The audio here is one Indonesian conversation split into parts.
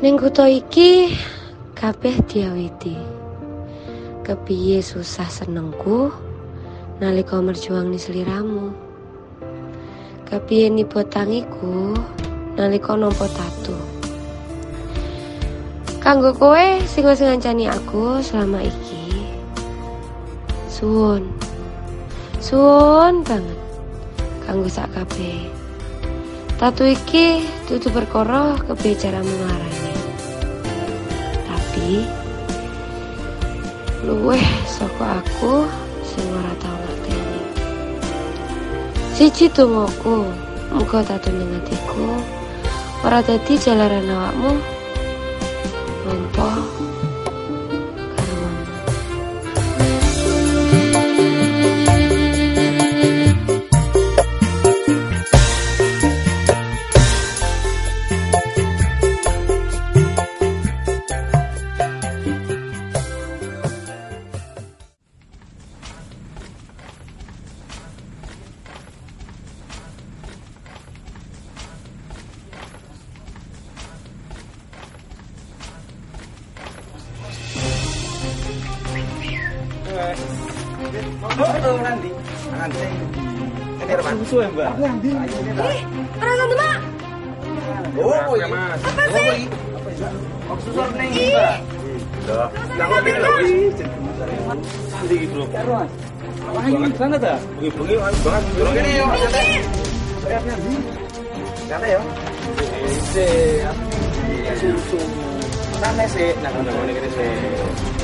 Ning kutha iki kabeh diawiti. Kepiye susah senengku nalika merjuang ni seliramu. Kepiye nipo tangiku nalika nampa tatu. Kanggo kowe sing wis ngancani aku selama iki. Suwun. Suwun banget. Kanggo sak kabeh. Tatu iki dudu perkara kepiye caramu. Luweh saka aku sing ora tau ngerteni. Siji tungoku, muga tatu ning atiku ora dadi jalaran awakmu. Nampa Oh, Nandi. Nandi. Ini Herman. Susu ya mbak? Perasaan tuh mak Oh, iya. mas. Apa sih? Oh, iya. Oh, susu neng, Mbak. Loh, jangan Apa bilang sih? lagi. Nanti gitu. Wah ini banget ah. Bengi-bengi banget. Turun gini yuk, santai. Santai yuk. Ese. Susu. Santai sih. Nah, mulai gini sih.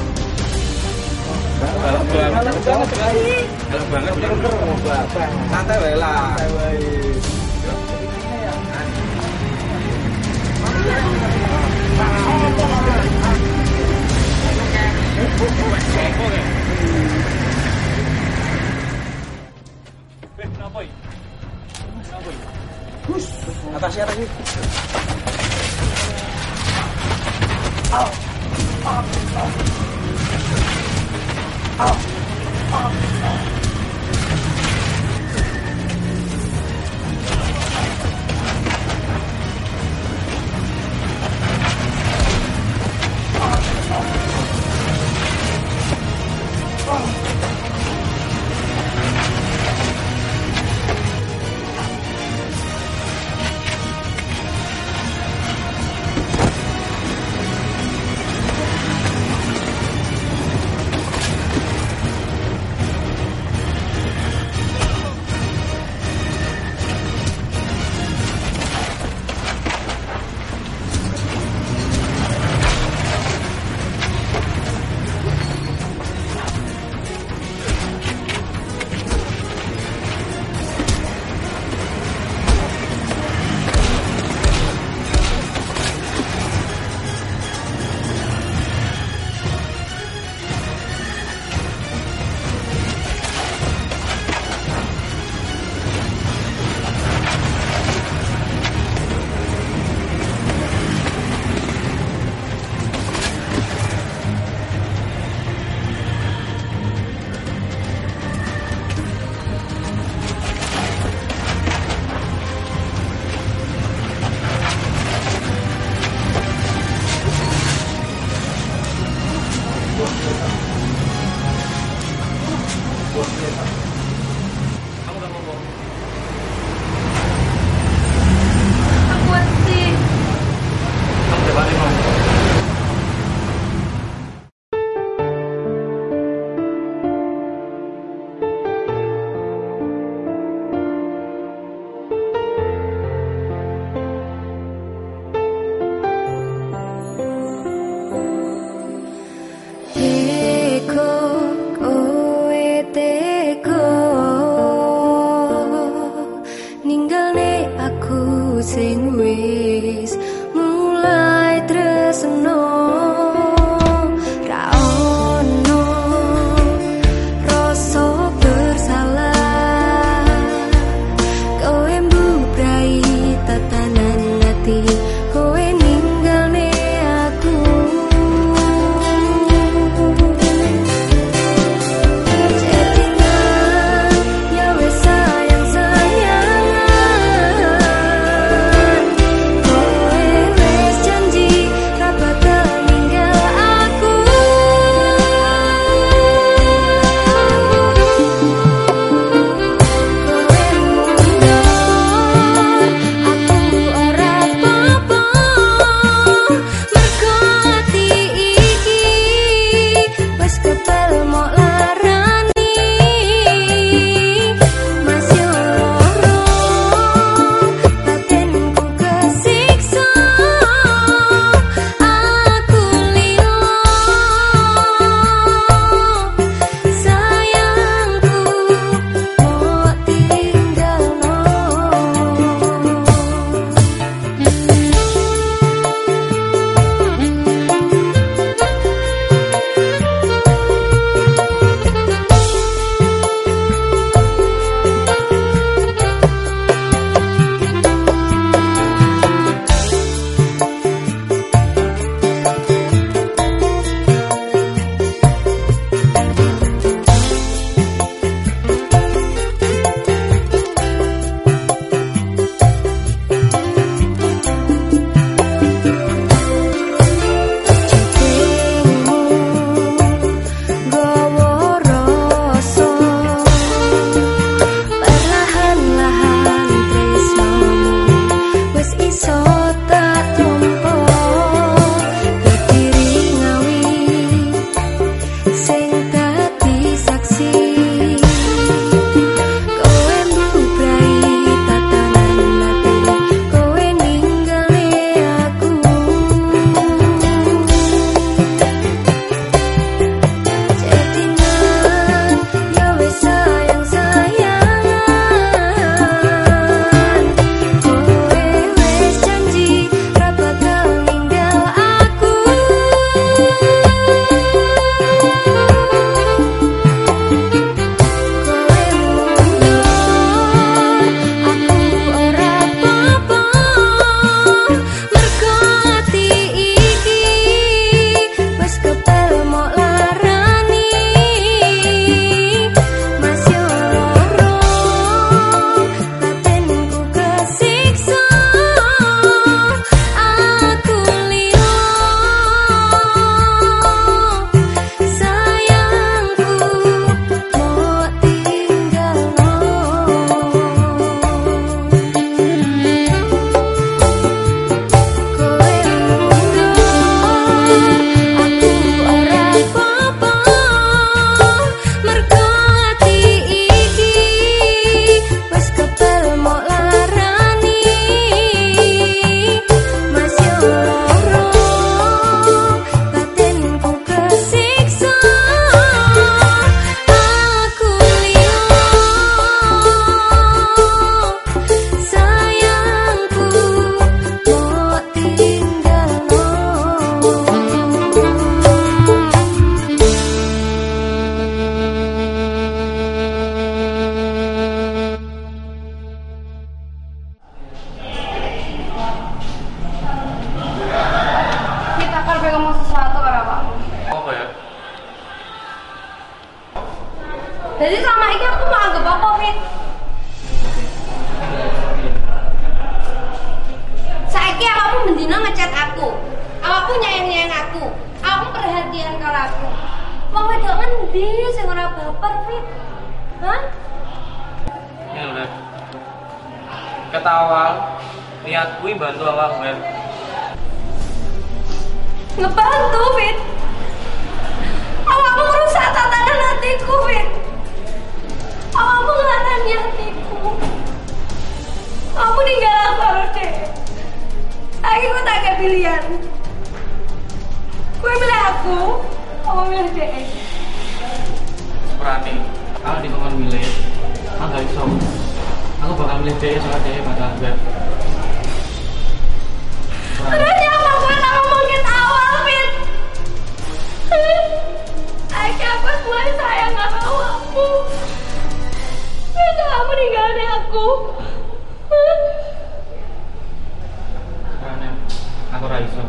Galak banget. Galak banget. Santai ini? Atasnya ngendi sing ora baper, Fit? Hah? Ya udah. Ketawa. Niat kuwi bantu awak Beb. Ngebantu, Fit. Soalnya apa gue ngomongin awal, Fit? Aku mulai sayang sama awakmu. Itu kamu ninggalin aku. Berani. Aku ra iso.